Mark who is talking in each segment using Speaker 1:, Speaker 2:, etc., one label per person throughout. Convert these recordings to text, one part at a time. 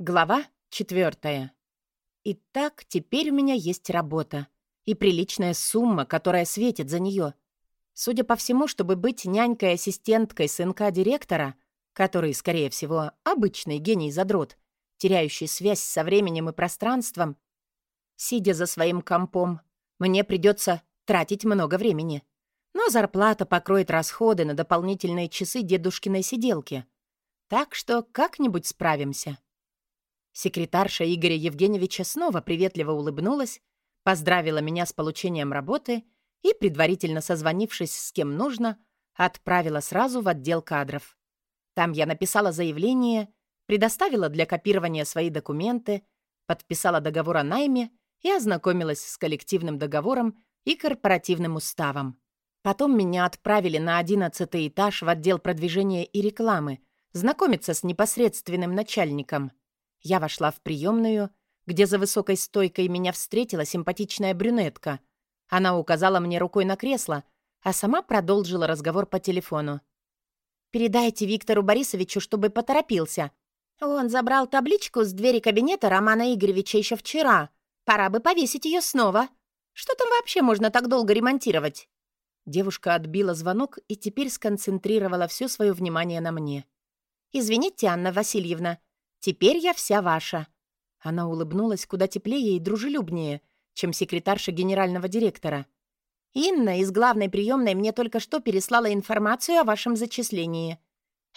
Speaker 1: Глава четвертая. Итак, теперь у меня есть работа. И приличная сумма, которая светит за нее. Судя по всему, чтобы быть нянькой-ассистенткой сынка директора, который, скорее всего, обычный гений-задрот, теряющий связь со временем и пространством, сидя за своим компом, мне придется тратить много времени. Но зарплата покроет расходы на дополнительные часы дедушкиной сиделки. Так что как-нибудь справимся. Секретарша Игоря Евгеньевича снова приветливо улыбнулась, поздравила меня с получением работы и, предварительно созвонившись с кем нужно, отправила сразу в отдел кадров. Там я написала заявление, предоставила для копирования свои документы, подписала договор о найме и ознакомилась с коллективным договором и корпоративным уставом. Потом меня отправили на одиннадцатый этаж в отдел продвижения и рекламы, знакомиться с непосредственным начальником. Я вошла в приемную, где за высокой стойкой меня встретила симпатичная брюнетка. Она указала мне рукой на кресло, а сама продолжила разговор по телефону. «Передайте Виктору Борисовичу, чтобы поторопился. Он забрал табличку с двери кабинета Романа Игоревича еще вчера. Пора бы повесить ее снова. Что там вообще можно так долго ремонтировать?» Девушка отбила звонок и теперь сконцентрировала все свое внимание на мне. «Извините, Анна Васильевна, Теперь я вся ваша». Она улыбнулась куда теплее и дружелюбнее, чем секретарша генерального директора. «Инна из главной приемной мне только что переслала информацию о вашем зачислении.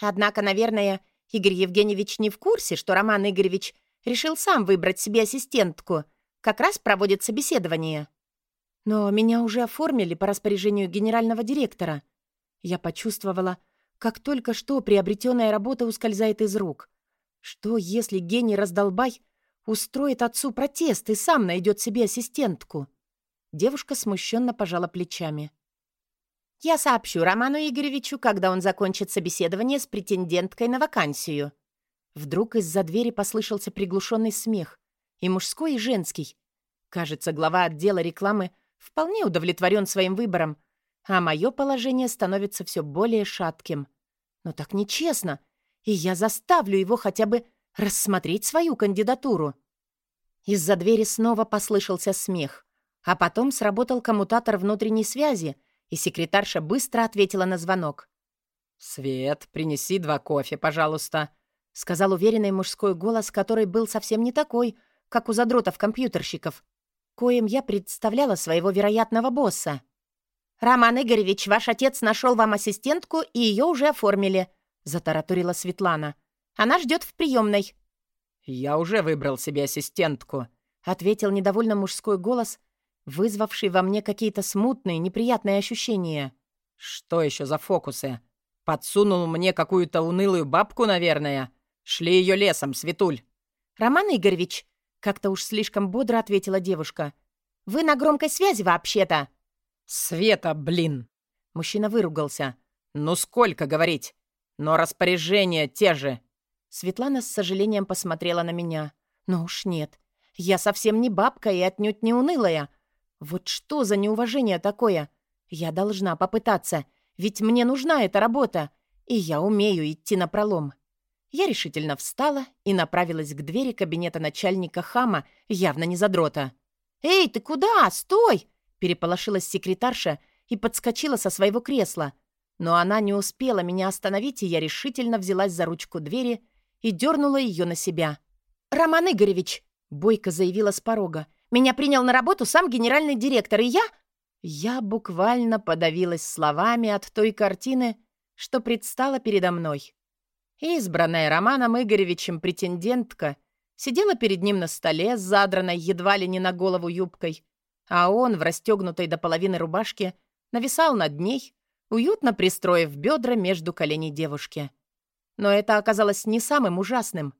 Speaker 1: Однако, наверное, Игорь Евгеньевич не в курсе, что Роман Игоревич решил сам выбрать себе ассистентку. Как раз проводит собеседование». «Но меня уже оформили по распоряжению генерального директора». Я почувствовала, как только что приобретенная работа ускользает из рук. Что, если гений-раздолбай устроит отцу протест и сам найдет себе ассистентку? Девушка смущенно пожала плечами. «Я сообщу Роману Игоревичу, когда он закончит собеседование с претенденткой на вакансию». Вдруг из-за двери послышался приглушенный смех. И мужской, и женский. Кажется, глава отдела рекламы вполне удовлетворен своим выбором, а мое положение становится все более шатким. Но так нечестно — и я заставлю его хотя бы рассмотреть свою кандидатуру. Из-за двери снова послышался смех, а потом сработал коммутатор внутренней связи, и секретарша быстро ответила на звонок.
Speaker 2: «Свет, принеси два кофе, пожалуйста», —
Speaker 1: сказал уверенный мужской голос, который был совсем не такой, как у задротов-компьютерщиков, коим я представляла своего вероятного босса. «Роман Игоревич, ваш отец нашел вам ассистентку, и ее уже оформили», — затараторила Светлана. «Она ждет в приемной».
Speaker 2: «Я уже выбрал себе ассистентку», —
Speaker 1: ответил недовольно мужской голос, вызвавший во мне какие-то смутные, неприятные ощущения.
Speaker 2: «Что еще за фокусы? Подсунул мне какую-то унылую бабку, наверное. Шли ее лесом, Светуль».
Speaker 1: «Роман Игоревич», — как-то уж слишком бодро ответила девушка, — «вы на громкой связи вообще-то».
Speaker 2: «Света, блин!»
Speaker 1: Мужчина выругался.
Speaker 2: «Ну сколько говорить? Но распоряжения те же».
Speaker 1: Светлана с сожалением посмотрела на меня. «Ну уж нет. Я совсем не бабка и отнюдь не унылая. Вот что за неуважение такое? Я должна попытаться, ведь мне нужна эта работа, и я умею идти на пролом. Я решительно встала и направилась к двери кабинета начальника хама, явно не задрота. «Эй, ты куда? Стой!» — переполошилась секретарша и подскочила со своего кресла. Но она не успела меня остановить, и я решительно взялась за ручку двери и дернула ее на себя. «Роман Игоревич!» — Бойко заявила с порога. «Меня принял на работу сам генеральный директор, и я...» Я буквально подавилась словами от той картины, что предстала передо мной. Избранная Романом Игоревичем претендентка сидела перед ним на столе задранной едва ли не на голову юбкой, а он в расстегнутой до половины рубашке нависал над ней, уютно пристроив бедра между коленей девушки. Но это оказалось не самым ужасным.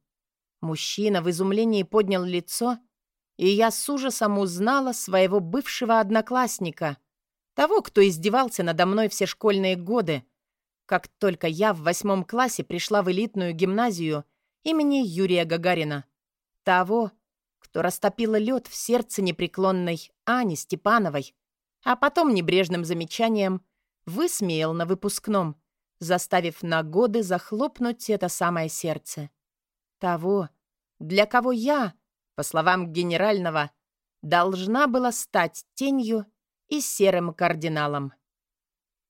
Speaker 1: Мужчина в изумлении поднял лицо, и я с ужасом узнала своего бывшего одноклассника, того, кто издевался надо мной все школьные годы, как только я в восьмом классе пришла в элитную гимназию имени Юрия Гагарина. Того, кто растопила лед в сердце непреклонной Ани Степановой, а потом небрежным замечанием высмеял на выпускном, заставив на годы захлопнуть это самое сердце. Того, для кого я, по словам генерального, должна была стать тенью и серым кардиналом.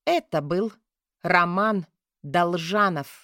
Speaker 1: Это был Роман Должанов.